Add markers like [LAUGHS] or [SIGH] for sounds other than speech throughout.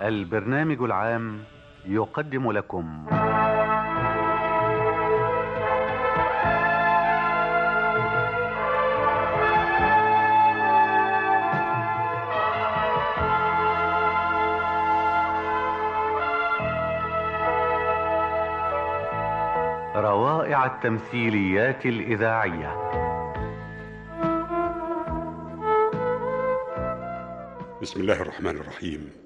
البرنامج العام يقدم لكم. روائع التمثيليات الإذاعية. بسم الله الرحمن الرحيم.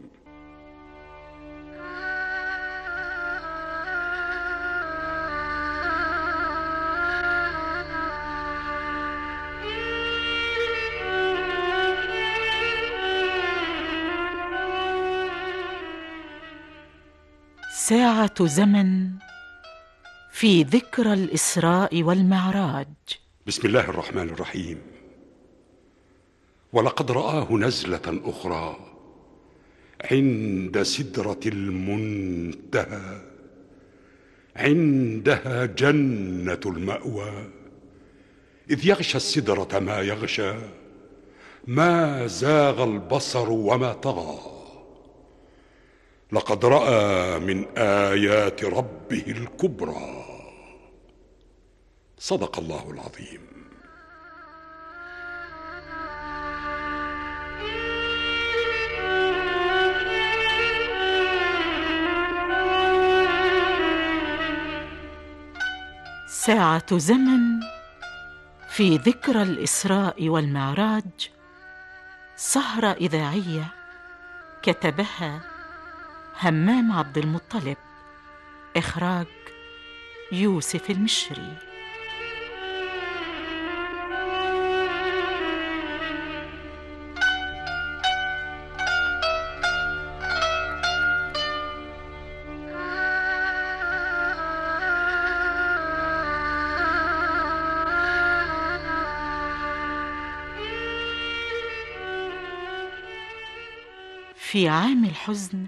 زمن في ذكرى الإسراء والمعراج. بسم الله الرحمن الرحيم. ولقد رآه نزلة أخرى عند سدرة المنتهى عندها جنة المأوى. إذ يغشى السدرة ما يغشى ما زاغ البصر وما طغى. لقد رأى من آيات ربه الكبرى. صدق الله العظيم. ساعة زمن في ذكرى الإسراء والمعراج. سهرة إذاعية كتبها همام عبد المطلب. إخراج يوسف المشري. في عام الحزن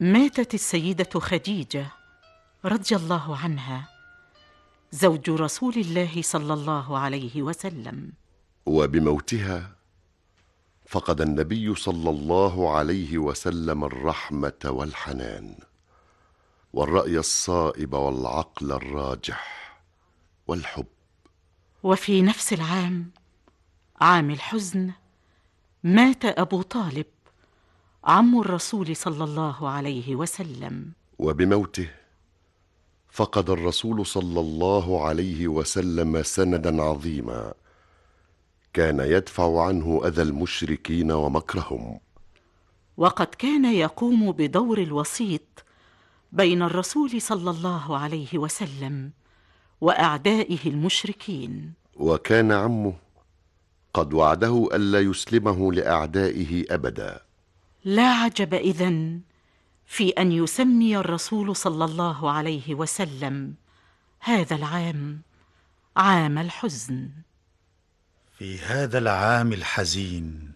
ماتت السيدة خديجة رضي الله عنها زوج رسول الله صلى الله عليه وسلم. وبموتها فقد النبي صلى الله عليه وسلم الرحمة والحنان والرأي الصائب والعقل الراجح والحب. وفي نفس العام عام الحزن مات أبو طالب عم الرسول صلى الله عليه وسلم. وبموته فقد الرسول صلى الله عليه وسلم سندا عظيما كان يدفع عنه أذى المشركين ومكرهم. وقد كان يقوم بدور الوسيط بين الرسول صلى الله عليه وسلم وأعدائه المشركين. وكان عمه قد وعده ألا يسلمه لأعدائه أبدا. لا عجب إذن في أن يسمي الرسول صلى الله عليه وسلم هذا العام عام الحزن. في هذا العام الحزين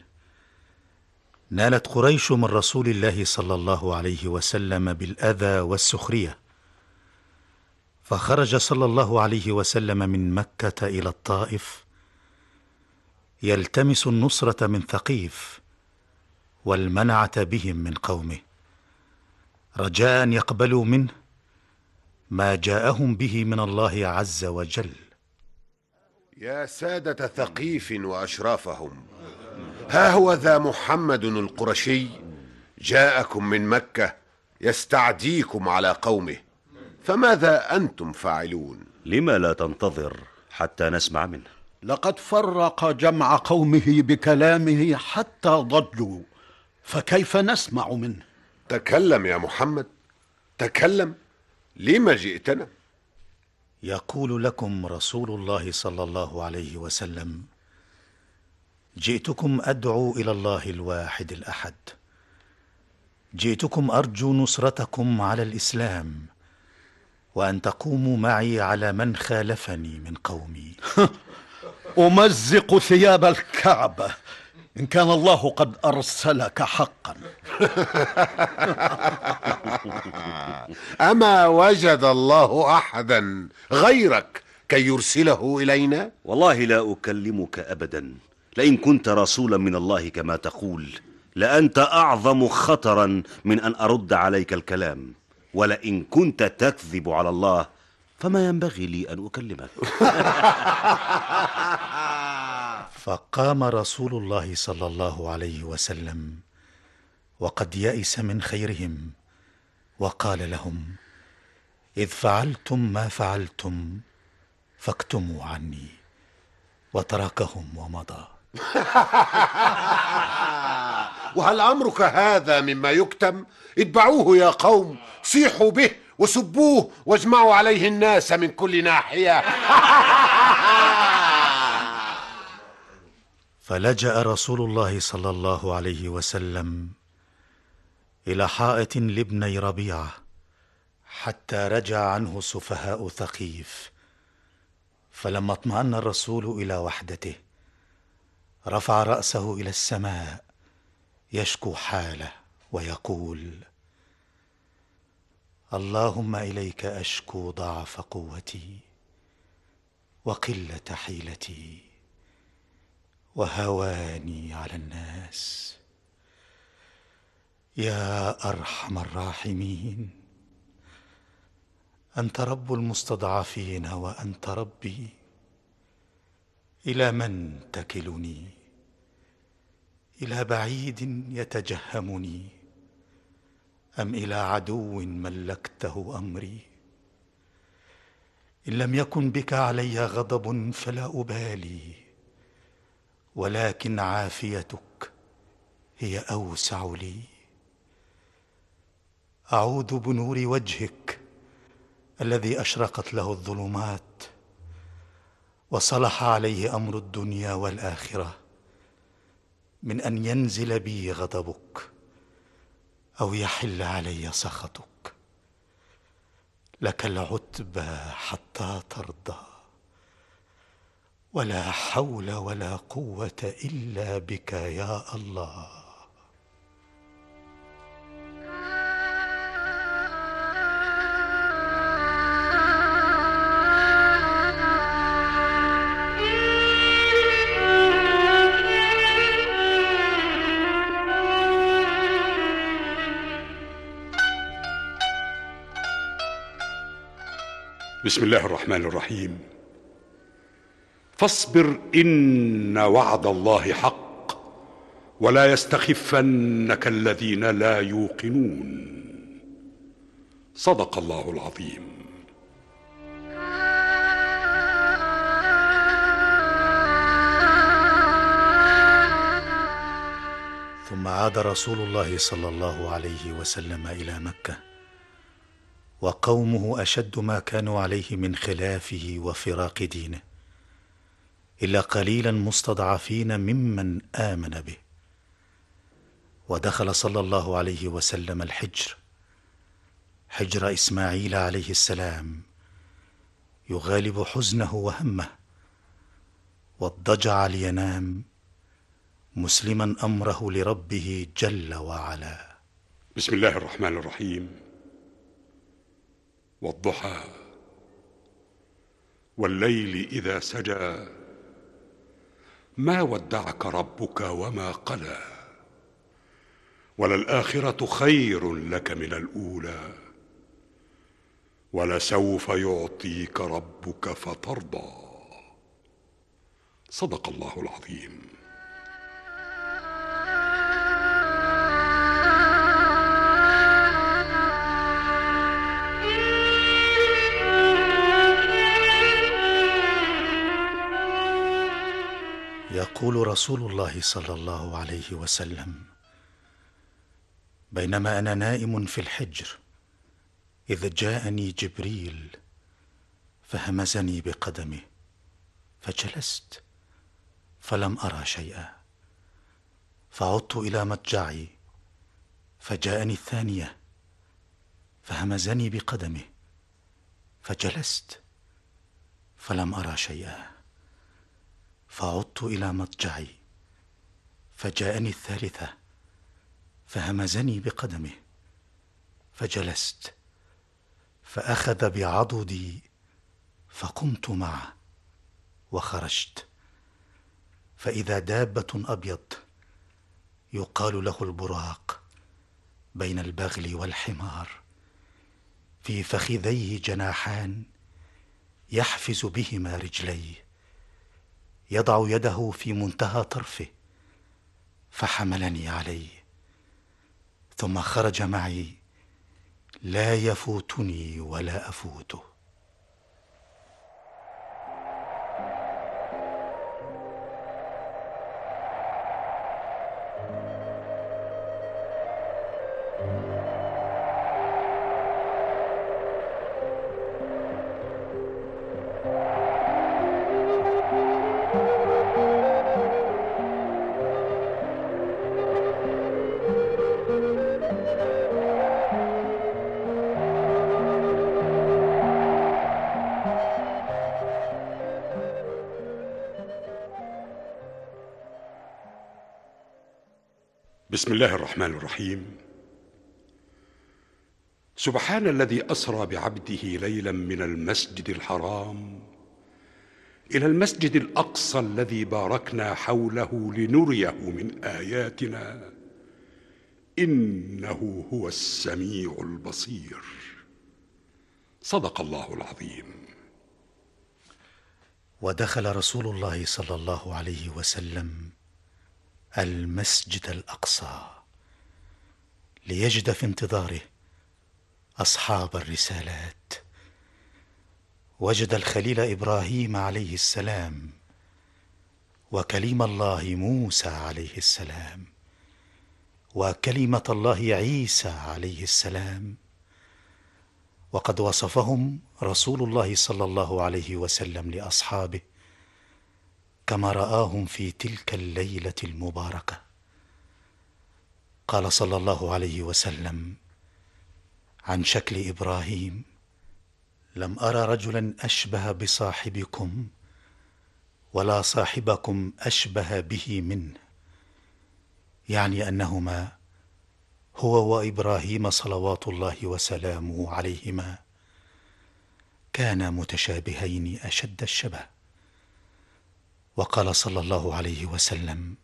نالت قريش من رسول الله صلى الله عليه وسلم بالأذى والسخرية فخرج صلى الله عليه وسلم من مكة إلى الطائف يلتمس النصرة من ثقيف والمنعة بهم من قومه. رجاء ان يقبلوا منه ما جاءهم به من الله عز وجل. يا سادة ثقيف وأشرافهم ها هو ذا محمد القرشي. جاءكم من مكة يستعديكم على قومه فماذا أنتم فاعلون؟ لما لا تنتظر حتى نسمع منه. لقد فرق جمع قومه بكلامه حتى ضجوا فكيف نسمع منه؟ تكلم يا محمد تكلم لما جئتنا؟ يقول لكم رسول الله صلى الله عليه وسلم جئتكم أدعو إلى الله الواحد الأحد. جئتكم أرجو نصرتكم على الإسلام وأن تقوموا معي على من خالفني من قومي. [LAUGHS] أمزق ثياب الكعبة. إن كان الله قد أرسلك حقا. [LAUGHS] أما وجد الله أحدا غيرك كي يرسله إلينا؟ والله لا أكلمك أبدا. لئن كنت رسولا من الله كما تقول لأنت أعظم خطرا من أن أرد عليك الكلام. ولئن كنت تكذب على الله فما ينبغي لي أن أكلمك. [LAUGHS] فقام رسول الله صلى الله عليه وسلم وقد يئس من خيرهم وقال لهم إذ فعلتم ما فعلتم فاكتموا عني وتركهم ومضى. [LAUGHS] وهل أمرك هذا مما يكتم؟ اتبعوه يا قوم صيحوا به وسبوه واجمعوا عليه الناس من كل ناحية. [LAUGHS] فلجأ رسول الله صلى الله عليه وسلم إلى حائط لابني ربيعة حتى رجع عنه سفهاء ثقيف فلما اطمأن الرسول إلى وحدته رفع رأسه إلى السماء يشكو حاله ويقول اللهم إليك أشكو ضعف قوتي وقلة حيلتي. وهواني على الناس. يا أرحم الراحمين أنت رب المستضعفين وأنت ربي. إلى من تكلني؟ إلى بعيد يتجهمني. أم إلى عدو ملكته أمري؟ إن لم يكن بك علي غضب فلا أبالي. ولكن عافيتك هي أوسع لي. أعوذ بنور وجهك الذي أشرقت له الظلمات وصلح عليه أمر الدنيا والآخرة من أن ينزل بي غضبك أو يحل علي سخطك. لك العتبى حتى ترضى. ولا حول ولا قوة إلا بك يا الله. بسم الله الرحمن الرحيم. فاصبر إن وعد الله حق ولا يستخفنك الذين لا يوقنون. صدق الله العظيم. ثم عاد رسول الله صلى الله عليه وسلم إلى مكة وقومه أشد ما كانوا عليه من خلافه وفراق دينه. إلا قليلا مستضعفين ممن آمن به. ودخل صلى الله عليه وسلم الحجر. حجر إسماعيل عليه السلام. يغالب حزنه وهمه. واضطجع لينام. مسلما أمره لربه جل وعلا. بسم الله الرحمن الرحيم. والضحى. والليل إذا سجى. ما ودعك ربك وما قلى. وللآخرة خير لك من الأولى. ولسوف يعطيك ربك فترضى. صدق الله العظيم. يقول رسول الله صلى الله عليه وسلم بينما أنا نائم في الحجر إذ جاءني جبريل فهمزني بقدمه فجلست فلم أرى شيئا فعدت إلى مضجعي فجاءني الثانية فهمزني بقدمه فجلست فلم أرى شيئا. فعدت إلى مضجعي. فجاءني الثالثة فهمزني بقدمه. فجلست فأخذ بعضدي فقمت معه وخرجت. فإذا دابة أبيض يقال له البراق بين البغل والحمار. في فخذيه جناحان يحفز بهما رجليه. يضع يده في منتهى طرفه فحملني عليه ثم خرج معي لا يفوتني ولا أفوته. الله الرحمن الرحيم. سبحان الذي أسرى بعبده ليلا من المسجد الحرام إلى المسجد الأقصى الذي باركنا حوله لنريه من آياتنا. إنه هو السميع البصير. صدق الله العظيم. ودخل رسول الله صلى الله عليه وسلم المسجد الأقصى ليجد في انتظاره أصحاب الرسالات. وجد الخليل إبراهيم عليه السلام وكليم الله موسى عليه السلام وكلمة الله عيسى عليه السلام. وقد وصفهم رسول الله صلى الله عليه وسلم لأصحابه كما رآهم في تلك الليلة المباركة. قال صلى الله عليه وسلم عن شكل إبراهيم لم أرى رجلا أشبه بصاحبكم ولا صاحبكم أشبه به منه. يعني أنهما هو وإبراهيم صلوات الله وسلامه عليهما كانا متشابهين أشد الشبه. وقال صلى الله عليه وسلم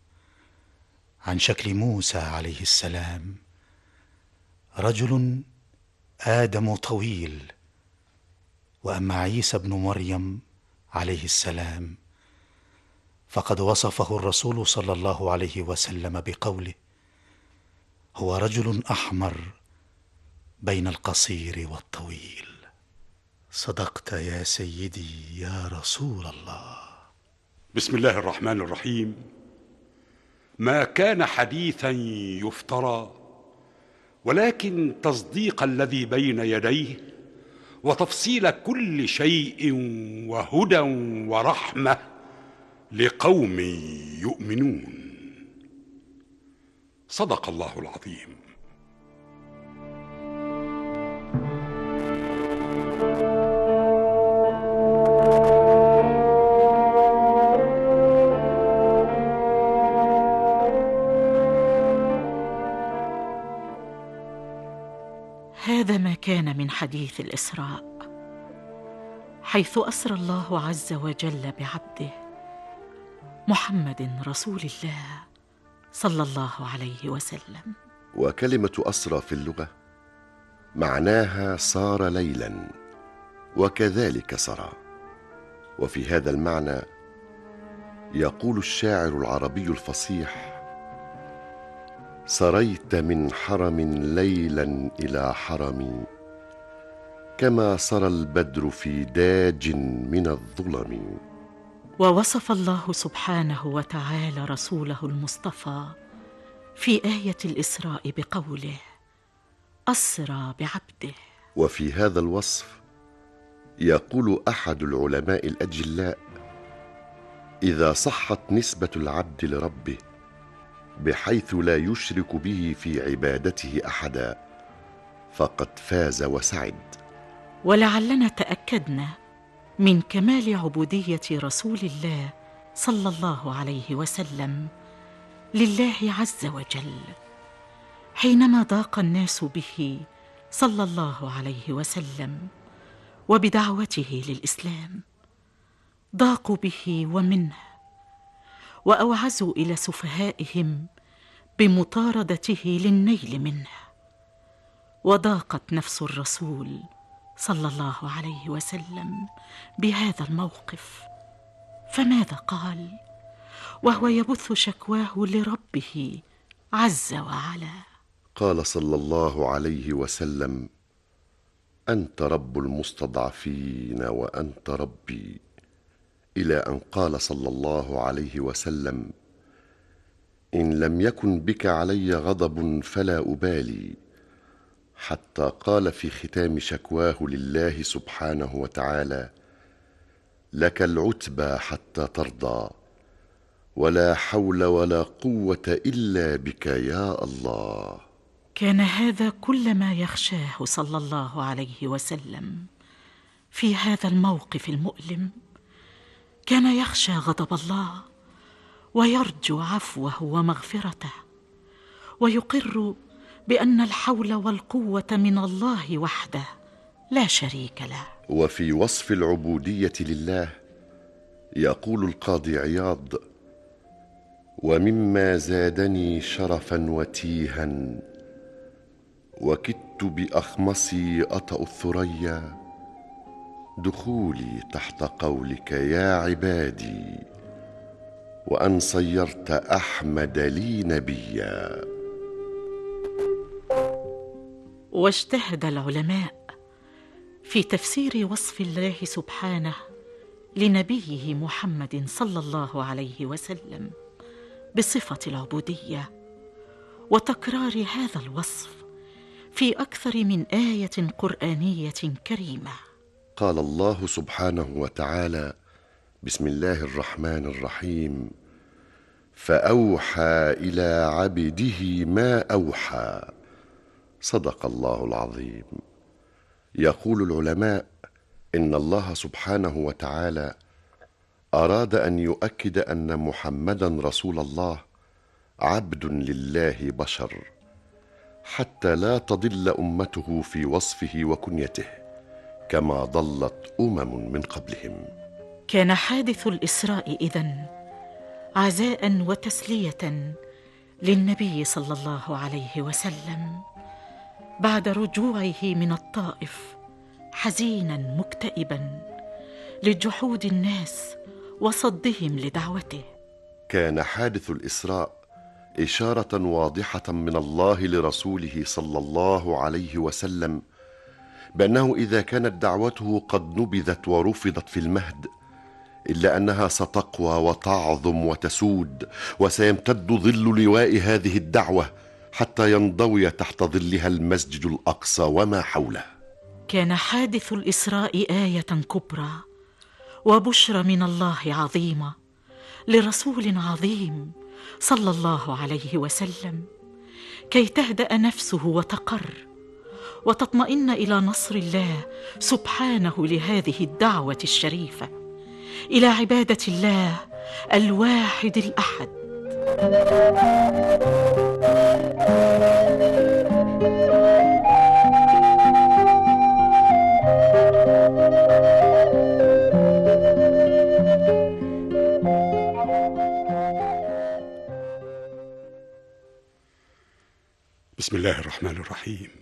عن شكل موسى عليه السلام رجل آدم طويل وأما عيسى ابن مريم عليه السلام فقد وصفه الرسول صلى الله عليه وسلم بقوله هو رجل أحمر بين القصير والطويل. صدقت يا سيدي يا رسول الله. بسم الله الرحمن الرحيم. ما كان حديثا يفترى ولكن تصديق الذي بين يديه وتفصيل كل شيء وهدى ورحمة لقوم يؤمنون. صدق الله العظيم. كان من حديث الإسراء حيث أسرى الله عز وجل بعبده محمد رسول الله صلى الله عليه وسلم. وكلمة أسرى في اللغة معناها صار ليلا وكذلك سرى. وفي هذا المعنى يقول الشاعر العربي الفصيح سريت من حرم ليلا إلى حرم كما سرى البدر في داج من الظلم. ووصف الله سبحانه وتعالى رسوله المصطفى في آية الإسراء بقوله أسرى بعبده. وفي هذا الوصف يقول أحد العلماء الأجلاء إذا صحت نسبة العبد لربه بحيث لا يشرك به في عبادته أحدا. فقد فاز وسعد. ولعلنا تأكدنا من كمال عبودية رسول الله صلى الله عليه وسلم لله عز وجل حينما ضاق الناس به صلى الله عليه وسلم وبدعوته للإسلام ضاقوا به ومنه. وأوعزوا إلى سفهائهم بمطاردته للنيل منه. وضاقت نفس الرسول صلى الله عليه وسلم بهذا الموقف. فماذا قال؟ وهو يبث شكواه لربه عز وعلا. قال صلى الله عليه وسلم أنت رب المستضعفين وأنت ربي. إلى أن قال صلى الله عليه وسلم إن لم يكن بك علي غضب فلا أبالي حتى قال في ختام شكواه لله سبحانه وتعالى لك العتبى حتى ترضى ولا حول ولا قوة إلا بك يا الله. كان هذا كل ما يخشاه صلى الله عليه وسلم في هذا الموقف المؤلم. كان يخشى غضب الله ويرجو عفوه ومغفرته ويقر بأن الحول والقوة من الله وحده لا شريك له. وفي وصف العبودية لله يقول القاضي عياض ومما زادني شرفا وتيها وكدت بأخمصي أطأ الثريا دخولي تحت قولك يا عبادي وأن صيرت أحمد لي نبيا. واجتهد العلماء في تفسير وصف الله سبحانه لنبيه محمد صلى الله عليه وسلم بصفة العبودية وتكرار هذا الوصف في أكثر من آية قرآنية كريمة. قال الله سبحانه وتعالى بسم الله الرحمن الرحيم. فأوحى إلى عبده ما أوحى. صدق الله العظيم. يقول العلماء إن الله سبحانه وتعالى أراد أن يؤكد أن محمدا رسول الله عبد لله بشر حتى لا تضل أمته في وصفه وكنيته. كما ضلت أمم من قبلهم. كان حادث الإسراء إذن عزاء وتسلية للنبي صلى الله عليه وسلم بعد رجوعه من الطائف حزينا مكتئبا لجحود الناس وصدهم لدعوته. كان حادث الإسراء إشارة واضحة من الله لرسوله صلى الله عليه وسلم بأنه إذا كانت دعوته قد نبذت ورفضت في المهد إلا أنها ستقوى وتعظم وتسود وسيمتد ظل لواء هذه الدعوة حتى ينضوي تحت ظلها المسجد الأقصى وما حوله. كان حادث الإسراء آية كبرى وبشرى من الله عظيمة لرسول عظيم صلى الله عليه وسلم كي تهدأ نفسه وتقر وتطمئن إلى نصر الله سبحانه لهذه الدعوة الشريفة. إلى عبادة الله الواحد الأحد. بسم الله الرحمن الرحيم.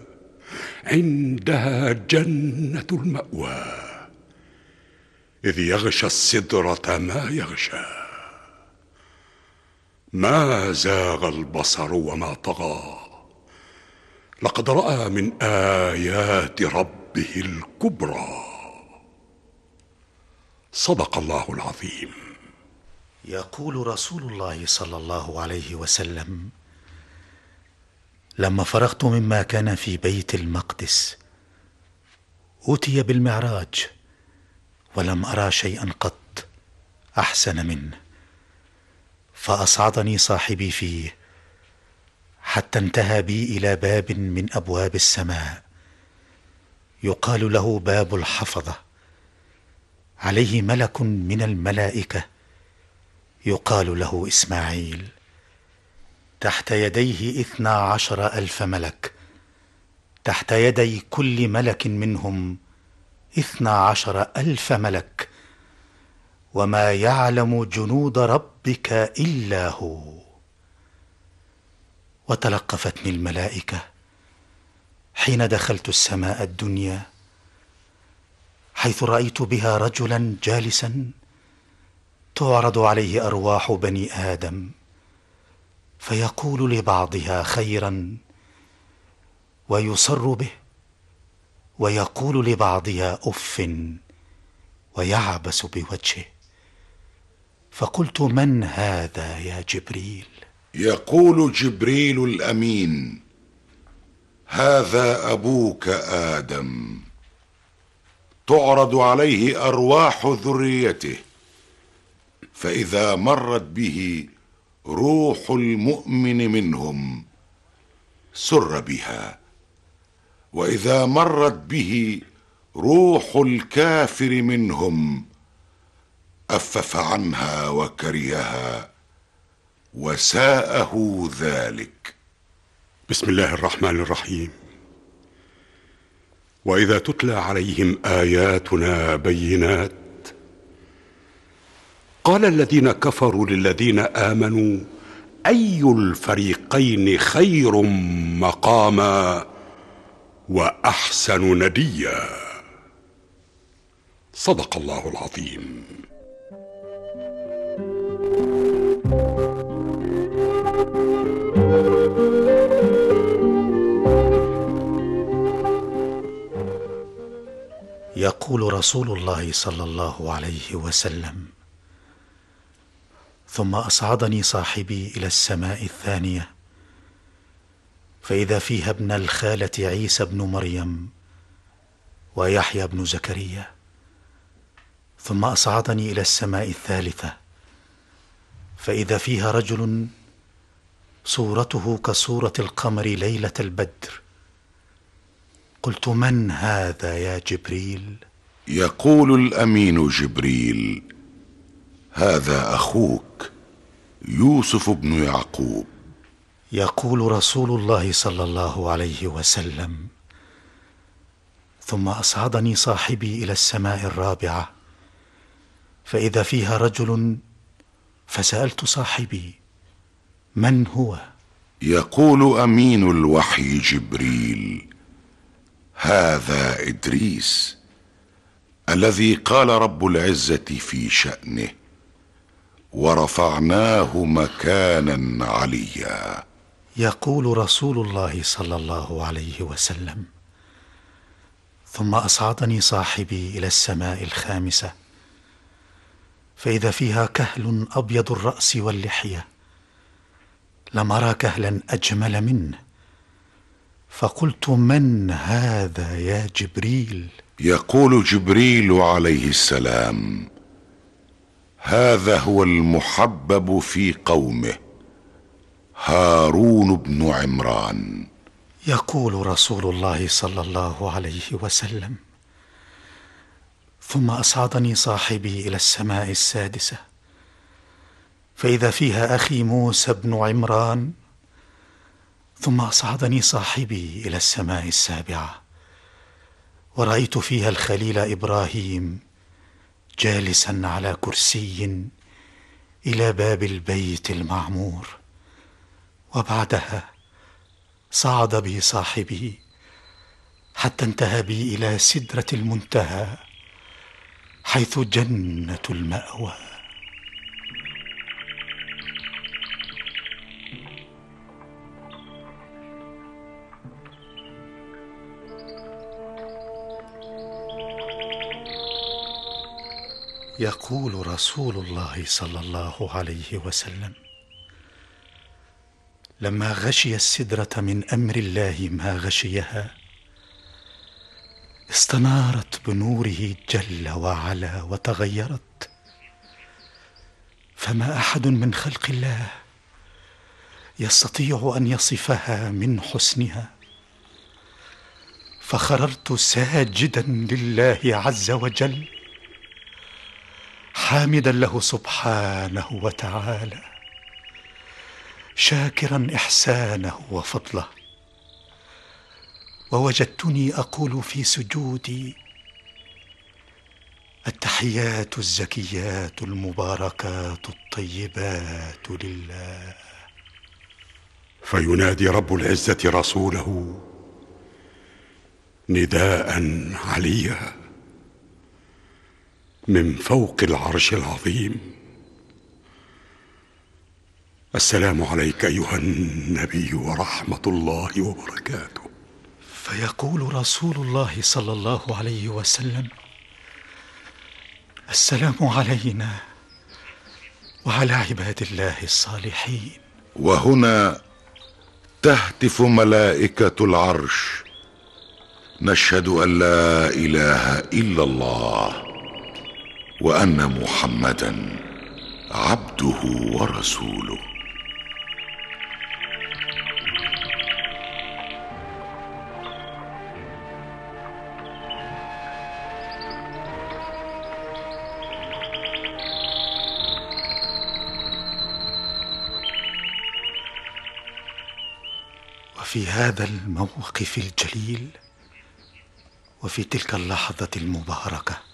عندها جنة المأوى إذ يغشى السدرة ما يغشى. ما زاغ البصر وما طغى. لقد رأى من آيات ربه الكبرى. صدق الله العظيم. يقول رسول الله صلى الله عليه وسلم لما فرغت مما كان في بيت المقدس. أوتي بالمعراج ولم أرى شيئا قط أحسن منه. فأصعدني صاحبي فيه حتى انتهى بي إلى باب من أبواب السماء. يقال له باب الحفظة. عليه ملك من الملائكة يقال له إسماعيل. تحت يديه اثنا عشر ألف ملك. تحت يدي كل ملك منهم اثنا عشر ألف ملك. وما يعلم جنود ربك إلا هو. وتلقفتني الملائكة حين دخلت السماء الدنيا حيث رأيت بها رجلا جالسا تعرض عليه أرواح بني آدم. فيقول لبعضها خيرا ويصر به ويقول لبعضها أف ويعبس بوجهه. فقلت من هذا يا جبريل؟ يقول جبريل الأمين هذا أبوك آدم. تعرض عليه أرواح ذريته فإذا مرت به روح المؤمن منهم سر بها. وإذا مرت به روح الكافر منهم أفف عنها وكرهها وساءه ذلك. بسم الله الرحمن الرحيم. وإذا تتلى عليهم آياتنا بينات قال الذين كفروا للذين آمنوا أي الفريقين خير مقاما وأحسن نديا. صدق الله العظيم. يقول رسول الله صلى الله عليه وسلم ثم أصعدني صاحبي إلى السماء الثانية. فإذا فيها ابن الخالة عيسى بن مريم ويحيى بن زكريا. ثم أصعدني إلى السماء الثالثة. فإذا فيها رجل صورته كصورة القمر ليلة البدر. قلت من هذا يا جبريل؟ يقول الأمين جبريل هذا أخوك يوسف بن يعقوب. يقول رسول الله صلى الله عليه وسلم ثم أصعدني صاحبي إلى السماء الرابعة فإذا فيها رجل فسألت صاحبي من هو. يقول أمين الوحي جبريل هذا إدريس الذي قال رب العزة في شأنه. ورفعناه مكانا عليا. يقول رسول الله صلى الله عليه وسلم ثم أصعدني صاحبي إلى السماء الخامسة فإذا فيها كهل أبيض الرأس واللحية لم أرى كهلا أجمل منه فقلت من هذا يا جبريل؟ يقول جبريل عليه السلام هذا هو المحبب في قومه هارون بن عمران. يقول رسول الله صلى الله عليه وسلم ثم أصعدني صاحبي إلى السماء السادسة فإذا فيها أخي موسى بن عمران ثم أصعدني صاحبي إلى السماء السابعة ورأيت فيها الخليل إبراهيم جالسا على كرسي إلى باب البيت المعمور وبعدها صعد بي صاحبي حتى انتهى بي إلى سدرة المنتهى حيث جنة المأوى. يقول رسول الله صلى الله عليه وسلم لما غشي السدرة من أمر الله ما غشيها استنارت بنوره جل وعلا وتغيرت فما أحد من خلق الله يستطيع أن يصفها من حسنها فخررت ساجدا لله عز وجل حامدا له سبحانه وتعالى. شاكرا إحسانه وفضله. ووجدتني أقول في سجودي التحيات الزكيات المباركات الطيبات لله. فينادي رب العزة رسوله نداء عليا. من فوق العرش العظيم. السلام عليك أيها النبي ورحمة الله وبركاته. فيقول رسول الله صلى الله عليه وسلم السلام علينا وعلى عباد الله الصالحين. وهنا تهتف ملائكة العرش نشهد أن لا إله إلا الله. وأن محمدا عبده ورسوله. وفي هذا الموقف الجليل وفي تلك اللحظة المباركة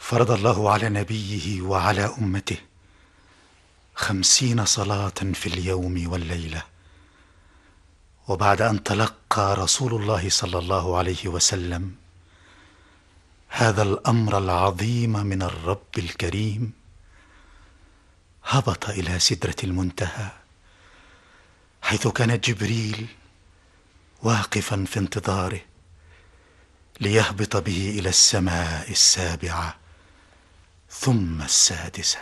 فرض الله على نبيه وعلى أمته خمسين صلاة في اليوم والليلة. وبعد أن تلقى رسول الله صلى الله عليه وسلم هذا الأمر العظيم من الرب الكريم هبط إلى سدرة المنتهى حيث كان جبريل واقفا في انتظاره ليهبط به إلى السماء السابعة. ثم السادسة.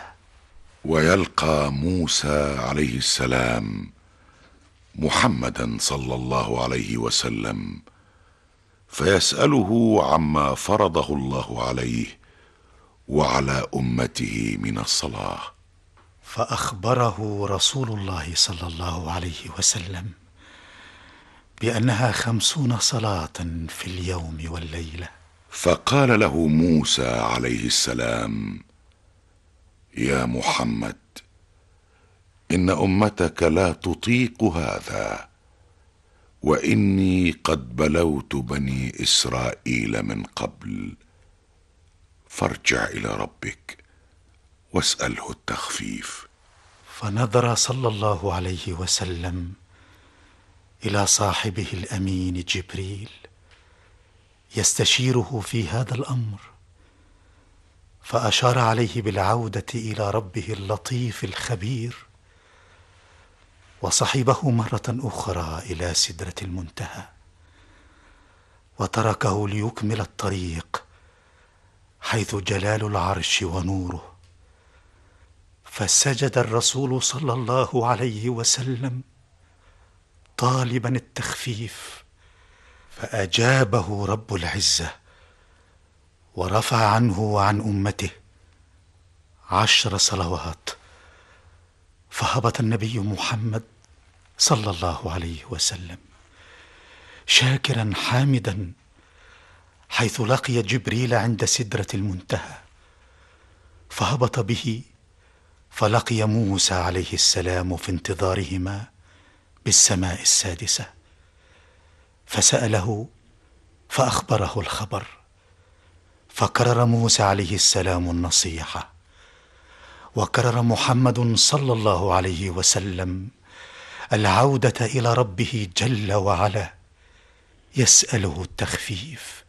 ويلقى موسى عليه السلام محمدا صلى الله عليه وسلم فيسأله عما فرضه الله عليه وعلى أمته من الصلاة. فأخبره رسول الله صلى الله عليه وسلم بأنها خمسون صلاة في اليوم والليلة. فقال له موسى عليه السلام يا محمد إن أمتك لا تطيق هذا وإني قد بلوت بني إسرائيل من قبل فارجع إلى ربك واسأله التخفيف. فنظر صلى الله عليه وسلم إلى صاحبه الأمين جبريل. يستشيره في هذا الأمر. فأشار عليه بالعودة إلى ربه اللطيف الخبير وصحبه مرة أخرى إلى سدرة المنتهى وتركه ليكمل الطريق حيث جلال العرش ونوره. فسجد الرسول صلى الله عليه وسلم طالبا التخفيف. فأجابه رب العزة ورفع عنه وعن أمته عشر صلوات فهبط النبي محمد صلى الله عليه وسلم شاكرا حامدا حيث لقي جبريل عند سدرة المنتهى فهبط به فلقي موسى عليه السلام في انتظارهما بالسماء السادسة فسأله فأخبره الخبر. فكرر موسى عليه السلام النصيحة. وكرر محمد صلى الله عليه وسلم العودة إلى ربه جل وعلا. يسأله التخفيف.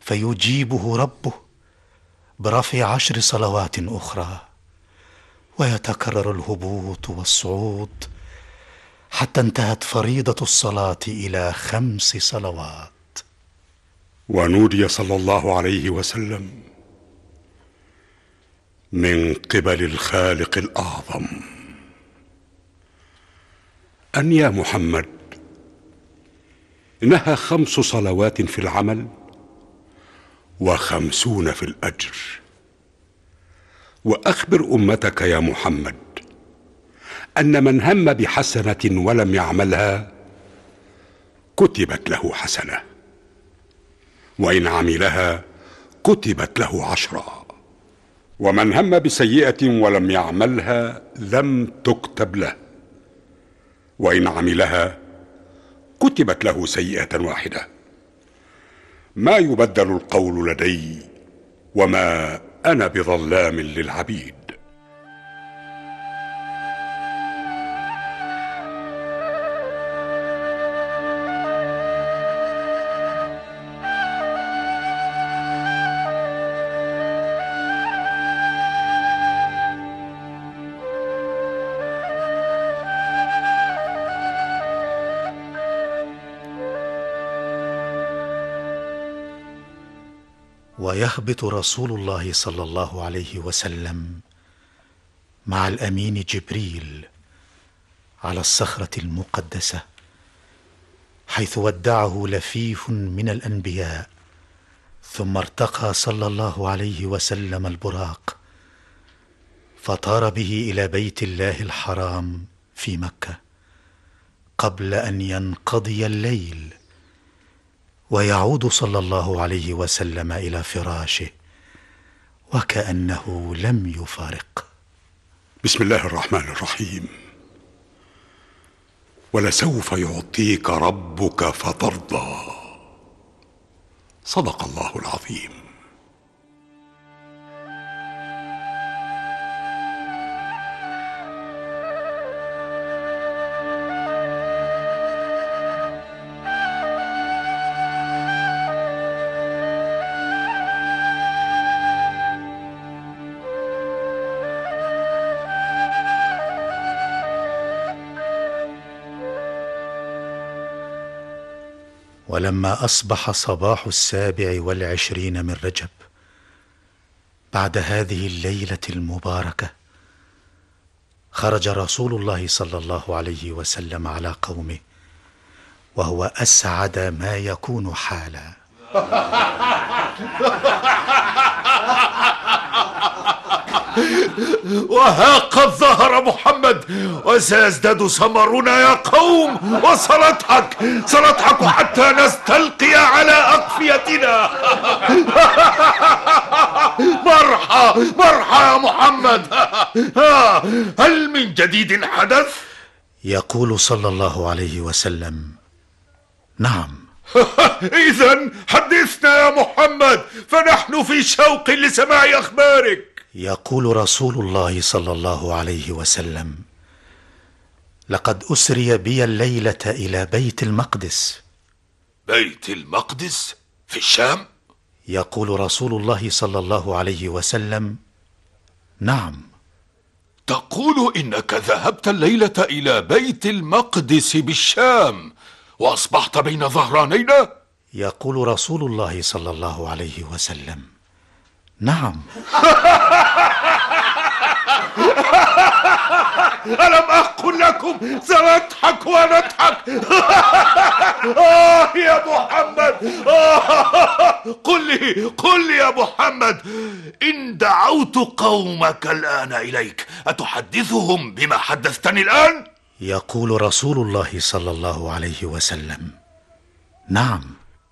فيجيبه ربه برفع عشر صلوات أخرى. ويتكرر الهبوط والصعود حتى انتهت فريضة الصلاة إلى خمس صلوات. ونودي صلى الله عليه وسلم من قبل الخالق الأعظم. أن يا محمد إنها خمس صلوات في العمل وخمسون في الأجر. وأخبر أمتك يا محمد أن من هم بحسنة ولم يعملها كتبت له حسنة. وإن عملها كتبت له عشرا. ومن هم بسيئة ولم يعملها لم تكتب له. وإن عملها كتبت له سيئة واحدة. ما يبدل القول لدي وما أنا بظلام للعبيد. ويهبط رسول الله صلى الله عليه وسلم مع الأمين جبريل على الصخرة المقدسة حيث ودعه لفيف من الأنبياء ثم ارتقى صلى الله عليه وسلم البراق فطار به إلى بيت الله الحرام في مكة قبل أن ينقضي الليل. ويعود صلى الله عليه وسلم إلى فراشه وكأنه لم يفارق. بسم الله الرحمن الرحيم. ولسوف يعطيك ربك فترضى. صدق الله العظيم. ولما أصبح صباح السابع والعشرين من رجب. بعد هذه الليلة المباركة خرج رسول الله صلى الله عليه وسلم على قومه وهو أسعد ما يكون حالا. [LAUGHS] وها قد ظهر محمد وسيزداد سمرنا يا قوم وسنضحك سنضحك حتى نستلقي على أقفيتنا. [LAUGHS] مرحى مرحى يا محمد. [LAUGHS] هل من جديد حدث؟ يقول صلى الله عليه وسلم نعم. [LAUGHS] إذا حدثنا يا محمد فنحن في شوق لسماع أخبارك. يقول رسول الله صلى الله عليه وسلم لقد أسري بي الليلة إلى بيت المقدس. بيت المقدس في الشام؟ يقول رسول الله صلى الله عليه وسلم نعم. تقول إنك ذهبت الليلة إلى بيت المقدس بالشام وأصبحت بين ظهرانينا؟ يقول رسول الله صلى الله عليه وسلم نعم. [LAUGHS] ألم أقل لكم سنضحك ونضحك؟ [LAUGHS] آه يا محمد. آه [LAUGHS] قل لي قل لي يا محمد. إن دعوت قومك الآن إليك أتحدثهم بما حدثتني الآن؟ يقول رسول الله صلى الله عليه وسلم. نعم.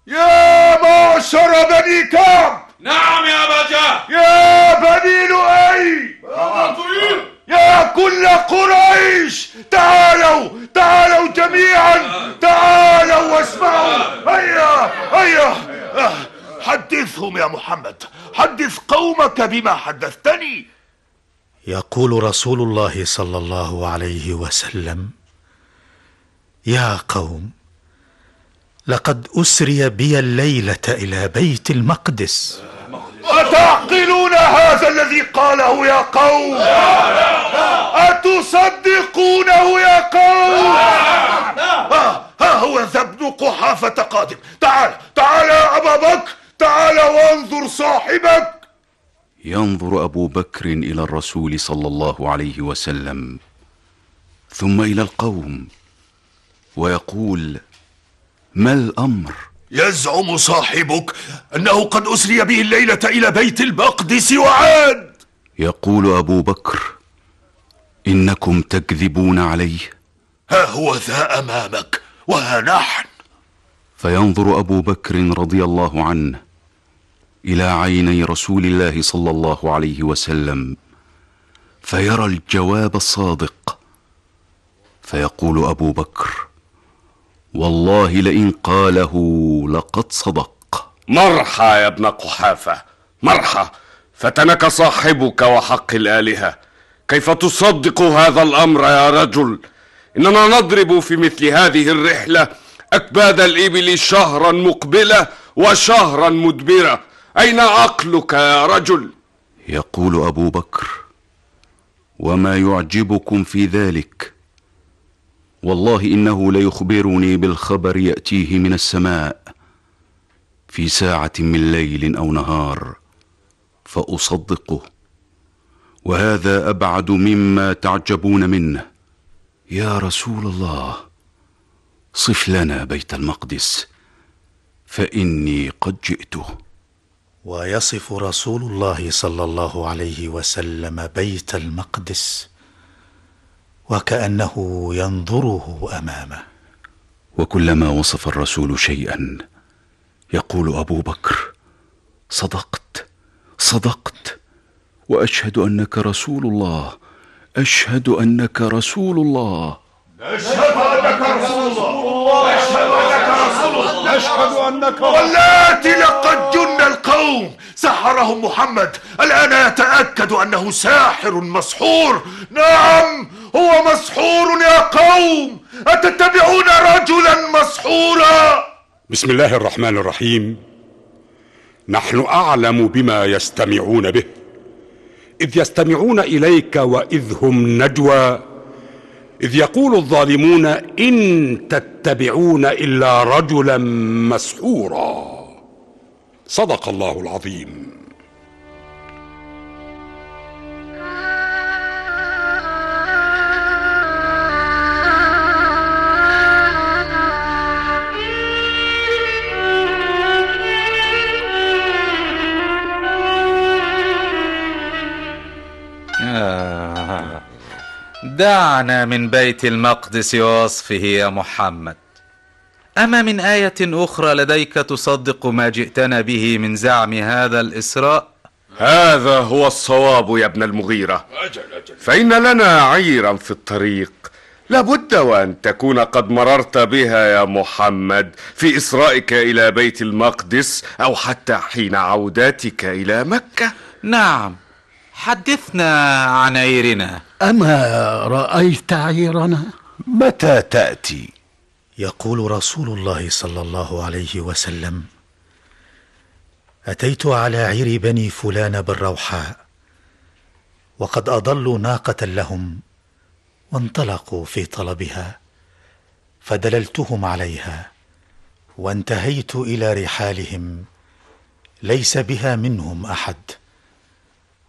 يا معشر بني كعب! نعم يا أبا جهل. يا بني لؤي يا كل قريش تعالوا تعالوا جميعا تعالوا واسمعوا. هيا هيا. آه، حدثهم يا محمد. حدث قومك بما حدثتني. يقول رسول الله صلى الله عليه وسلم يا قوم لقد أسري بي الليلة إلى بيت المقدس. أتعقلون هذا الذي قاله يا قوم؟ أتصدقونه يا قوم؟ ها, ها هو ذا ابن قحافة قادم. تعال تعال يا أبا بكر تعال وانظر صاحبك. ينظر أبو بكر إلى الرسول صلى الله عليه وسلم ثم إلى القوم ويقول ما الأمر؟ يزعم صاحبك أنه قد أسري به الليلة إلى بيت المقدس وعاد. يقول أبو بكر إنكم تكذبون عليه. ها هو ذا أمامك وها نحن. فينظر أبو بكر رضي الله عنه إلى عيني رسول الله صلى الله عليه وسلم فيرى الجواب الصادق. فيقول أبو بكر والله لئن قاله لقد صدق. مرحى يا ابن قحافة مرحى فتنك صاحبك وحق الآلهة. كيف تصدق هذا الأمر يا رجل؟ إننا نضرب في مثل هذه الرحلة أكباد الإبل شهرا مقبلة وشهرا مدبرة. أين عقلك يا رجل؟ يقول أبو بكر وما يعجبكم في ذلك؟ والله إنه ليخبرني بالخبر يأتيه من السماء في ساعة من ليل أو نهار فأصدقه. وهذا أبعد مما تعجبون منه. يا رسول الله صف لنا بيت المقدس فإني قد جئته. ويصف رسول الله صلى الله عليه وسلم بيت المقدس. وكأنه ينظره أمامه. وكلما وصف الرسول شيئا يقول أبو بكر صدقت صدقت وأشهد أنك رسول الله أشهد أنك رسول الله. نشهد أنك رسول الله نشهد أنك رسول الله نشهد أنك واللاتي لقد جن القوم سحرهم محمد. الآن يتأكد أنه ساحر مسحور. نعم هو مسحور يا قوم. أتتبعون رجلا مسحورا؟ بسم الله الرحمن الرحيم. نحن أعلم بما يستمعون به. إذ يستمعون إليك وإذ هم نجوى إذ يقول الظالمون إن تتبعون إلا رجلا مسحورا. صدق الله العظيم آه. دعنا من بيت المقدس ووصفه يا محمد أما من آية أخرى لديك تصدق ما جئتنا به من زعم هذا الإسراء؟ هذا هو الصواب يا ابن المغيرة. فإن لنا عيرا في الطريق لابد وأن تكون قد مررت بها يا محمد في إسرائك إلى بيت المقدس أو حتى حين عودتك إلى مكة. نعم. حدثنا عن عيرنا. أما رأيت عيرنا؟ متى تأتي؟ يقول رسول الله صلى الله عليه وسلم أتيت على عير بني فلان بالروحاء وقد أضلوا ناقة لهم وانطلقوا في طلبها فدللتهم عليها وانتهيت إلى رحالهم ليس بها منهم أحد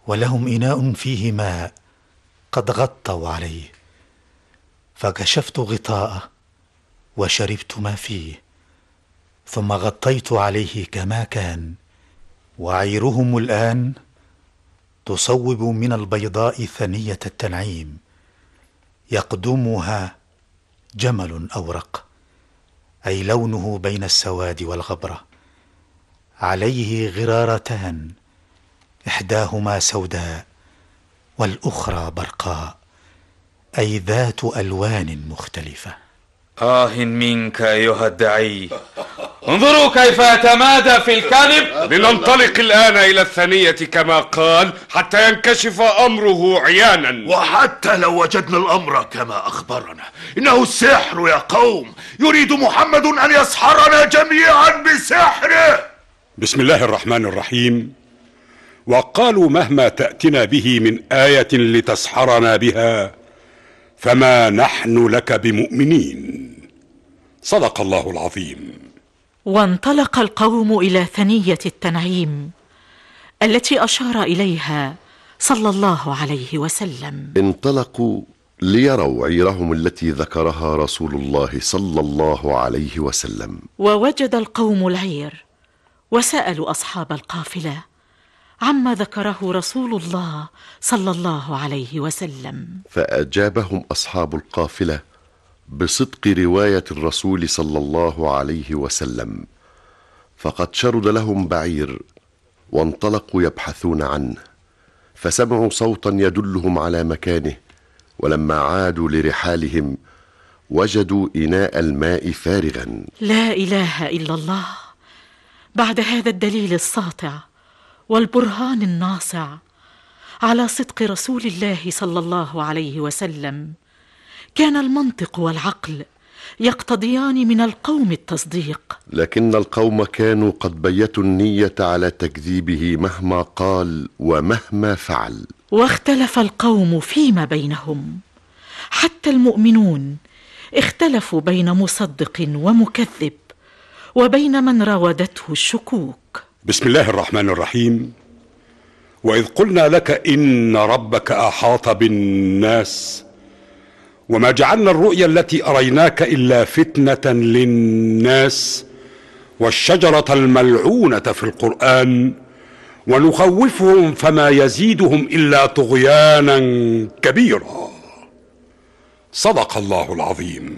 ولهم إناء فيه ماء قد غطوا عليه فكشفت غطاءه وشربت ما فيه ثم غطيت عليه كما كان وعيرهم الآن تصوب من البيضاء ثنية التنعيم يقدمها جمل أورق أي لونه بين السواد والغبرة عليه غرارتان إحداهما سوداء والأخرى برقاء أي ذات ألوان مختلفة. آه منك أيها الدعي انظروا كيف يتمادى في الكذب لننطلق الآن إلى الثانية كما قال حتى ينكشف أمره عيانا. وحتى لو وجدنا الأمر كما أخبرنا إنه السحر يا قوم. يريد محمد أن يسحرنا جميعا بسحره. بسم الله الرحمن الرحيم. وقالوا مهما تأتنا به من آية لتسحرنا بها. فما نحن لك بمؤمنين. صدق الله العظيم. وانطلق القوم إلى ثنية التنعيم التي أشار إليها صلى الله عليه وسلم. انطلقوا ليروا عيرهم التي ذكرها رسول الله صلى الله عليه وسلم. ووجد القوم العير وسألوا أصحاب القافلة عما ذكره رسول الله صلى الله عليه وسلم. فأجابهم أصحاب القافلة بصدق رواية الرسول صلى الله عليه وسلم فقد شرد لهم بعير وانطلقوا يبحثون عنه فسمعوا صوتا يدلهم على مكانه ولما عادوا لرحالهم وجدوا إناء الماء فارغا. لا إله إلا الله. بعد هذا الدليل الساطع والبرهان الناصع على صدق رسول الله صلى الله عليه وسلم. كان المنطق والعقل يقتضيان من القوم التصديق. لكن القوم كانوا قد بيتوا النية على تكذيبه مهما قال ومهما فعل. واختلف القوم فيما بينهم. حتى المؤمنون اختلفوا بين مصدق ومكذب وبين من راودته الشكوك. بسم الله الرحمن الرحيم. وإذ قلنا لك إن ربك أحاط بالناس وما جعلنا الرؤيا التي أريناك إلا فتنة للناس والشجرة الملعونة في القرآن ونخوفهم فما يزيدهم إلا طغيانا كبيرا. صدق الله العظيم.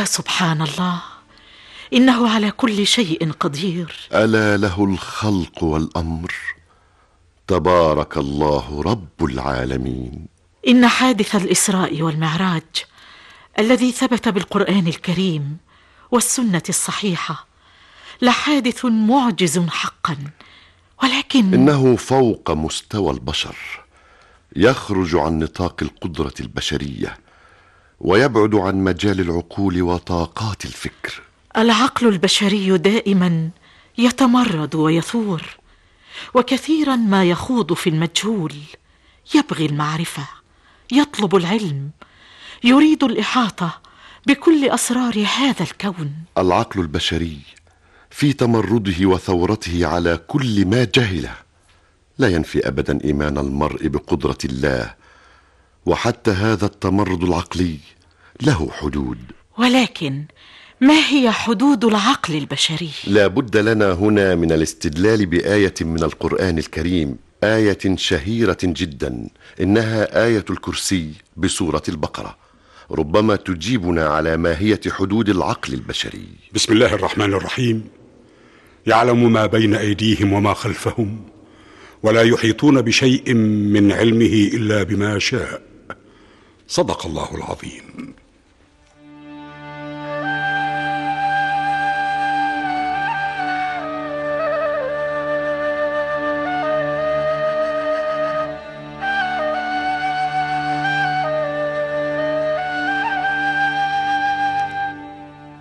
يا سبحان الله إنه على كل شيء قدير. ألا له الخلق والأمر. تبارك الله رب العالمين. إن حادث الإسراء والمعراج الذي ثبت بالقرآن الكريم والسنة الصحيحة لحادث معجز حقا. ولكن إنه فوق مستوى البشر يخرج عن نطاق القدرة البشرية. ويبعد عن مجال العقول وطاقات الفكر. العقل البشري دائما يتمرد ويثور وكثيرا ما يخوض في المجهول. يبغي المعرفة يطلب العلم يريد الإحاطة بكل أسرار هذا الكون. العقل البشري في تمرده وثورته على كل ما جهله لا ينفي ابدا إيمان المرء بقدرة الله وحتى هذا التمرد العقلي له حدود. ولكن ما هي حدود العقل البشري؟ لا بد لنا هنا من الاستدلال بآية من القرآن الكريم آية شهيرة جدا إنها آية الكرسي بسورة البقرة. ربما تجيبنا على ماهيه حدود العقل البشري. بسم الله الرحمن الرحيم. يعلم ما بين أيديهم وما خلفهم ولا يحيطون بشيء من علمه إلا بما شاء. صدق الله العظيم.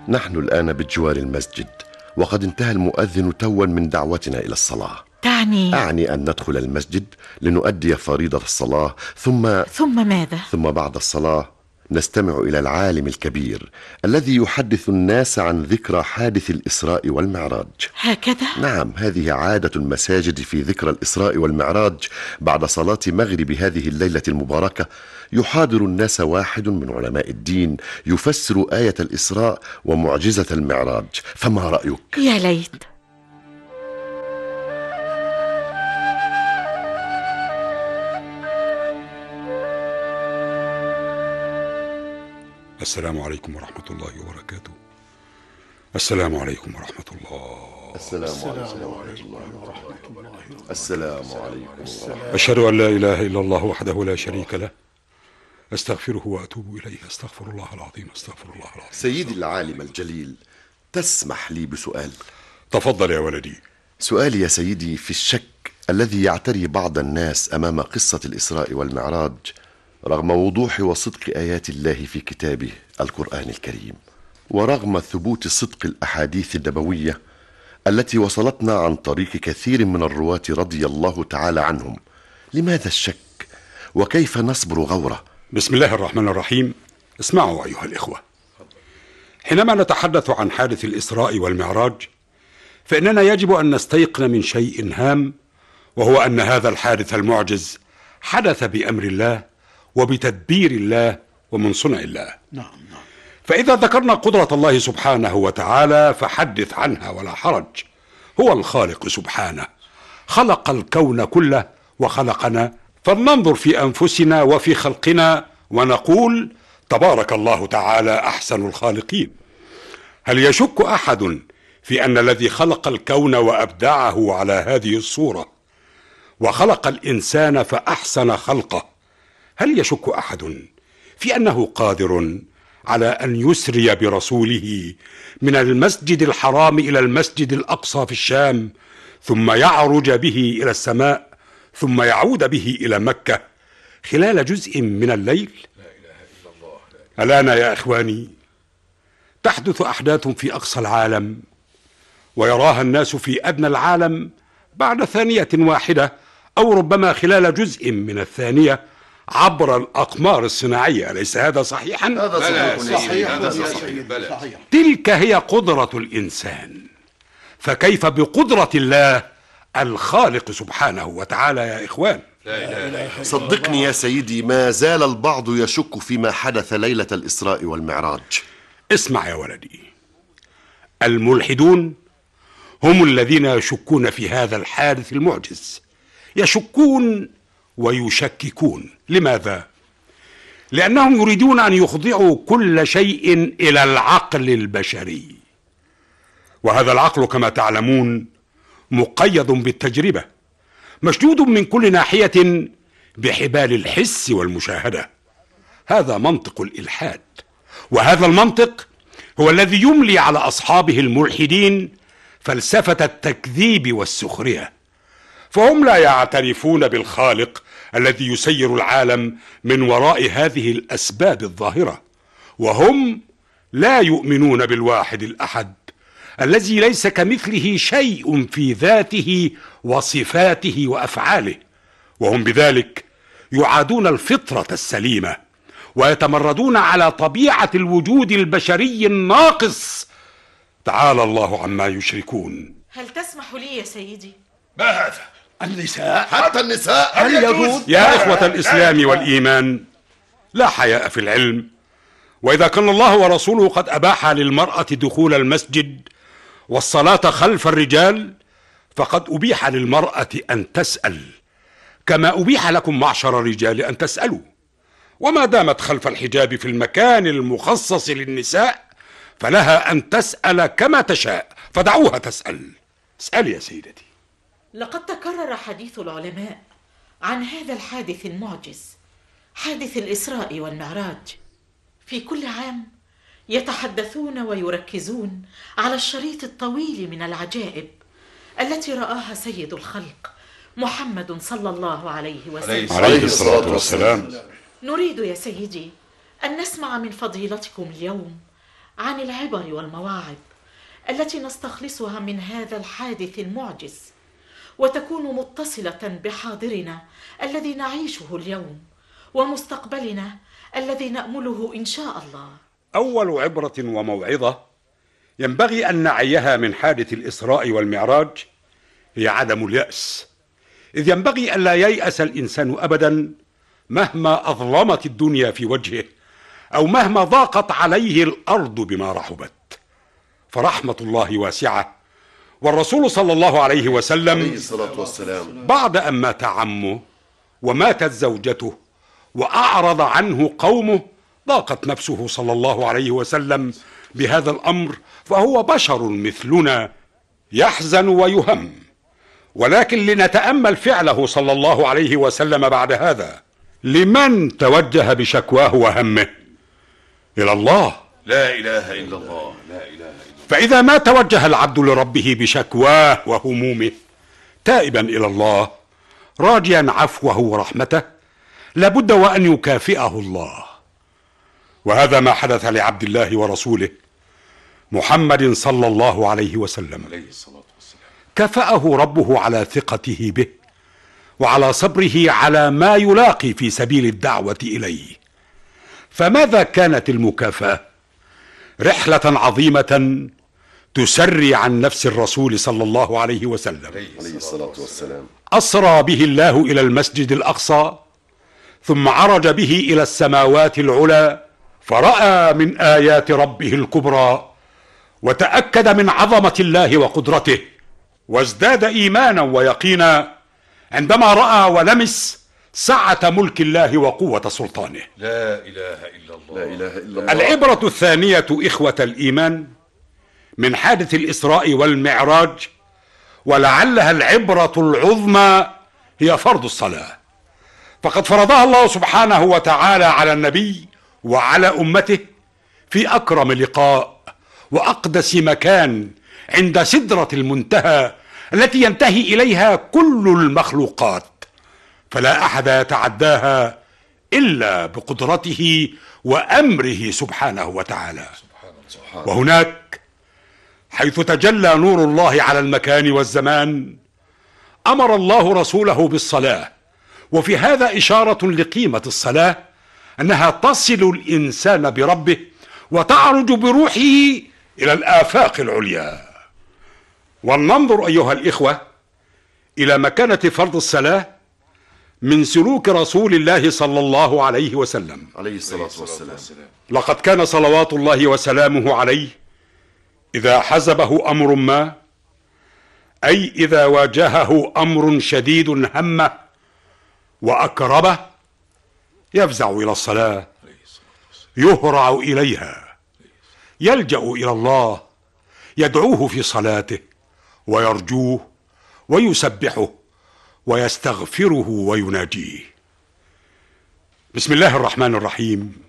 نحن الآن بجوار المسجد وقد انتهى المؤذن توا من دعوتنا إلى الصلاة. تعني أعني أن ندخل المسجد لنؤدي فريضة الصلاة ثم ثم ماذا؟ ثم بعد الصلاة نستمع إلى العالم الكبير الذي يحدث الناس عن ذكرى حادث الإسراء والمعراج. هكذا؟ نعم هذه عادة المساجد في ذكرى الإسراء والمعراج. بعد صلاة مغرب هذه الليلة المباركة يحاضر الناس واحد من علماء الدين يفسر آية الإسراء ومعجزة المعراج. فما رأيك؟ يا ليت. السلام عليكم ورحمة الله وبركاته. السلام عليكم ورحمة الله. السلام عليكم ورحمة الله وبركاته. السلام عليكم أشهد أن لا إله إلا الله وحده لا شريك له. أستغفره وأتوب إليه. أستغفر الله العظيم. أستغفر الله العظيم. سيدي العالم الجليل تسمح لي بسؤال. تفضل يا ولدي. سؤالي يا سيدي في الشك الذي يعتري بعض الناس أمام قصة الإسراء والمعراج رغم وضوح وصدق آيات الله في كتابه القرآن الكريم ورغم ثبوت صدق الأحاديث النبوية التي وصلتنا عن طريق كثير من الرواة رضي الله تعالى عنهم لماذا الشك؟ وكيف نصبر غورة؟ بسم الله الرحمن الرحيم. اسمعوا أيها الإخوة. حينما نتحدث عن حادث الإسراء والمعراج فإننا يجب أن نستيقن من شيء هام وهو أن هذا الحادث المعجز حدث بأمر الله وبتدبير الله ومن صنع الله. نعم فإذا ذكرنا قدرة الله سبحانه وتعالى فحدث عنها ولا حرج. هو الخالق سبحانه. خلق الكون كله وخلقنا فلننظر في أنفسنا وفي خلقنا ونقول تبارك الله تعالى أحسن الخالقين. هل يشك أحد في أن الذي خلق الكون وأبدعه على هذه الصورة وخلق الإنسان فأحسن خلقه؟ هل يشك أحد في أنه قادر على أن يسري برسوله من المسجد الحرام إلى المسجد الأقصى في الشام ثم يعرج به إلى السماء ثم يعود به إلى مكة خلال جزء من الليل؟ ألآن يا إخواني؟ تحدث أحداث في أقصى العالم ويراها الناس في أدنى العالم بعد ثانية واحدة أو ربما خلال جزء من الثانية عبر الأقمار الصناعية أليس هذا صحيحا؟ هذا صحيح. صحيح. هذا صحيح. بلى. صحيح. تلك هي قدرة الإنسان. فكيف بقدرة الله الخالق سبحانه وتعالى يا إخوان؟ صدقني يا سيدي ما زال البعض يشك فيما حدث ليلة الإسراء والمعراج. اسمع يا ولدي. الملحدون هم الذين يشكون في هذا الحادث المعجز. يشكون ويشككون. لماذا؟ لأنهم يريدون أن يخضعوا كل شيء إلى العقل البشري. وهذا العقل كما تعلمون مقيد بالتجربة مشدود من كل ناحية بحبال الحس والمشاهدة. هذا منطق الإلحاد وهذا المنطق هو الذي يملي على أصحابه الملحدين فلسفة التكذيب والسخرية. فهم لا يعترفون بالخالق الذي يسير العالم من وراء هذه الأسباب الظاهرة. وهم لا يؤمنون بالواحد الأحد الذي ليس كمثله شيء في ذاته وصفاته وأفعاله. وهم بذلك يعادون الفطرة السليمة ويتمردون على طبيعة الوجود البشري الناقص. تعالى الله عما يشركون. هل تسمح لي يا سيدي؟ ما هذا؟ النساء. حتى النساء هل يجوز؟ يا إخوة الإسلام والإيمان لا حياء في العلم. وإذا كان الله ورسوله قد أباح للمرأة دخول المسجد والصلاة خلف الرجال فقد أبيح للمرأة أن تسأل. كما أبيح لكم معشر الرجال أن تسألوا. وما دامت خلف الحجاب في المكان المخصص للنساء فلها أن تسأل كما تشاء. فدعوها تسأل. اسألي يا سيدتي. لقد تكرر حديث العلماء عن هذا الحادث المعجز حادث الإسراء والمعراج. في كل عام يتحدثون ويركزون على الشريط الطويل من العجائب التي رآها سيد الخلق محمد صلى الله عليه وسلم. عليه الصلاة والسلام. نريد يا سيدي أن نسمع من فضيلتكم اليوم عن العبر والمواعظ التي نستخلصها من هذا الحادث المعجز وتكون متصلة بحاضرنا الذي نعيشه اليوم ومستقبلنا الذي نأمله إن شاء الله. أول عبرة وموعظة ينبغي أن نعيها من حادث الإسراء والمعراج هي عدم اليأس. إذ ينبغي أن لا ييأس الإنسان أبدا مهما أظلمت الدنيا في وجهه أو مهما ضاقت عليه الأرض بما رحبت. فرحمة الله واسعة. والرسول صلى الله عليه عليه وسلم الصلاة والسلام. بعد أن مات عمه وماتت زوجته وأعرض عنه قومه ضاقت نفسه صلى الله عليه وسلم بهذا الأمر فهو بشر مثلنا يحزن ويهم. ولكن لنتأمل فعله صلى الله عليه وسلم بعد هذا لمن توجه بشكواه وهمه؟ إلى الله. لا إله إلا الله. لا إله إلا فإذا ما توجه العبد لربه بشكواه وهمومه تائبا إلى الله راجيا عفوه ورحمته لابد وأن يكافئه الله. وهذا ما حدث لعبد الله ورسوله محمد صلى الله عليه وسلم. كفأه ربه على ثقته به وعلى صبره على ما يلاقي في سبيل الدعوة إليه. فماذا كانت المكافأة؟ رحلة عظيمة تسري عن نفس الرسول صلى الله عليه وسلم. عليه الصلاة والسلام. أسرى به الله إلى المسجد الأقصى ثم عرج به إلى السماوات العلى فرأى من آيات ربه الكبرى وتأكد من عظمة الله وقدرته وازداد إيمانا ويقينا عندما رأى ولمس سعة ملك الله وقوة سلطانه. لا إله إلا الله. لا إله إلا الله. العبرة الثانية إخوة الإيمان من حادث الإسراء والمعراج ولعلها العبرة العظمى هي فرض الصلاة. فقد فرضها الله سبحانه وتعالى على النبي وعلى أمته في أكرم لقاء وأقدس مكان عند سدرة المنتهى التي ينتهي إليها كل المخلوقات. فلا أحد يتعداها إلا بقدرته وأمره سبحانه وتعالى. وهناك حيث تجلى نور الله على المكان والزمان أمر الله رسوله بالصلاة وفي هذا إشارة لقيمة الصلاة أنها تصل الإنسان بربه وتعرج بروحه إلى الآفاق العليا. ولننظر أيها الإخوة إلى مكانة فرض الصلاة من سلوك رسول الله صلى الله عليه وسلم. عليه الصلاة والسلام. لقد كان صلوات الله وسلامه عليه إذا حزبه أمر ما أي إذا واجهه أمر شديد همه وأكربه يفزع إلى الصلاة يهرع إليها يلجأ إلى الله يدعوه في صلاته ويرجوه ويسبحه ويستغفره ويناجيه. بسم الله الرحمن الرحيم.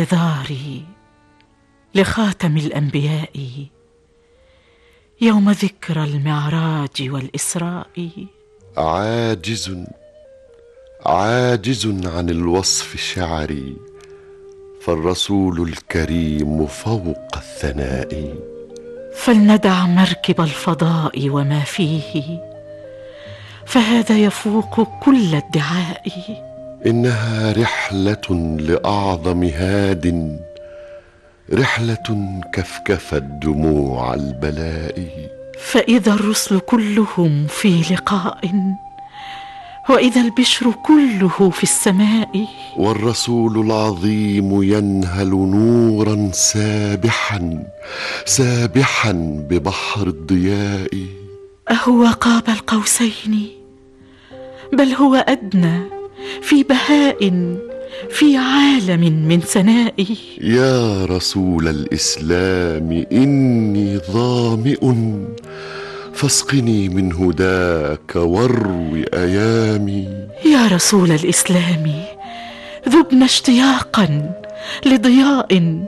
اعتذاري لخاتم الأنبياء يوم ذكرى المعراج والإسراء. عاجز عاجز عن الوصف شعري فالرسول الكريم فوق الثناء. فلندع مركب الفضاء وما فيه فهذا يفوق كل ادعاء إنها رحلة لأعظم هاد رحلة كفكفت دموع البلاء. فإذا الرسل كلهم في لقاء وإذا البشر كله في السماء. والرسول العظيم ينهل نورا سابحا سابحا ببحر الضياء. أهو قاب القوسين بل هو أدنى في بهاء في عالم من سناء يا رسول الإسلام إني ظامئ. فاسقني من هداك واروي أيامي. يا رسول الإسلام ذبنا اشتياقا لضياء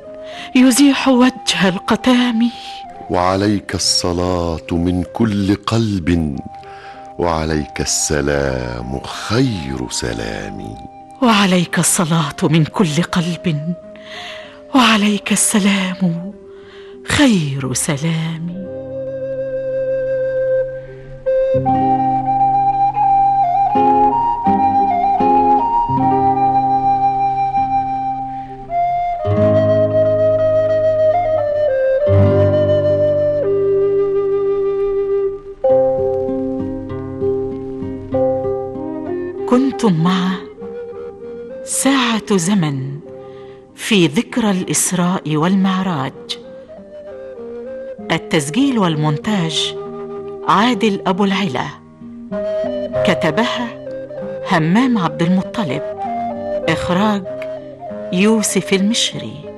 يزيح وجه القتام. وعليك الصلاة من كل قلب. وعليك السلام خير سلام وعليك الصلاة من كل قلب. وعليك السلام خير سلام كنتم مع ساعة زمن في ذكرى الإسراء والمعراج. التسجيل والمونتاج عادل أبو العلا. كتبها همام عبد المطلب. إخراج يوسف المشري.